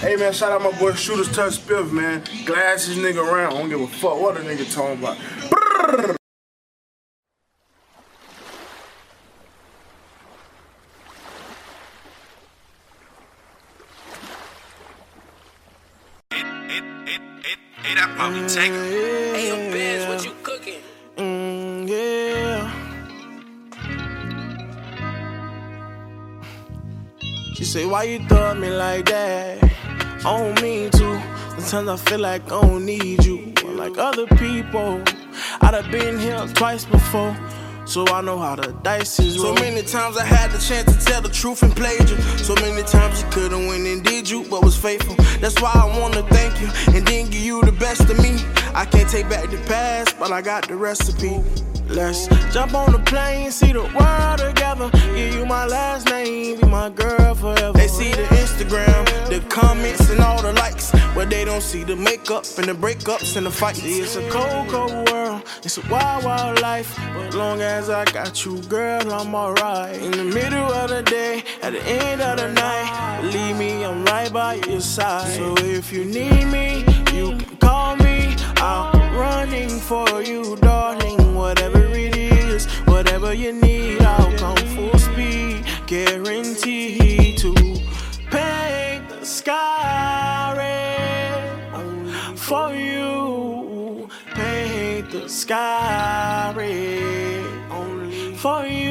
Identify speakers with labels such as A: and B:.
A: Hey man, shout out my boy Shooters Touch Spiff, man. Glasses nigga around. I don't give a fuck what a nigga talking about. Brrr.
B: Hey, that probably take Hey, yo, Biz, what you cooking?
C: Mm, yeah. She say, why you throw me like that? I don't mean to. Sometimes I feel like I don't need you. Like other people, I'd have been here twice before. So I know how the dice is roll. So many times I had the chance to tell the truth and played you. So many times you could've went and did you, but was faithful. That's why I wanna thank you and then give you the best of me. I can't take back the past, but I got the recipe. Let's jump on the plane, see the world together. Give you my last name, be my girl forever. They see the Instagram, the comments, don't see the makeup and the breakups and the fights. It's a cold, cold world, it's a wild, wild life. But long as I got you, girl, I'm alright. In the middle of the day, at the end of the night, believe me, I'm right by your side. So if you need me, you can call me. I'm running for you, darling. Whatever it is, whatever you need, I'll come full speed. Guaranteed to for you. Paint the sky red only for you.